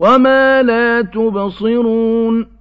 وَمَا لَا تُبْصِرُونَ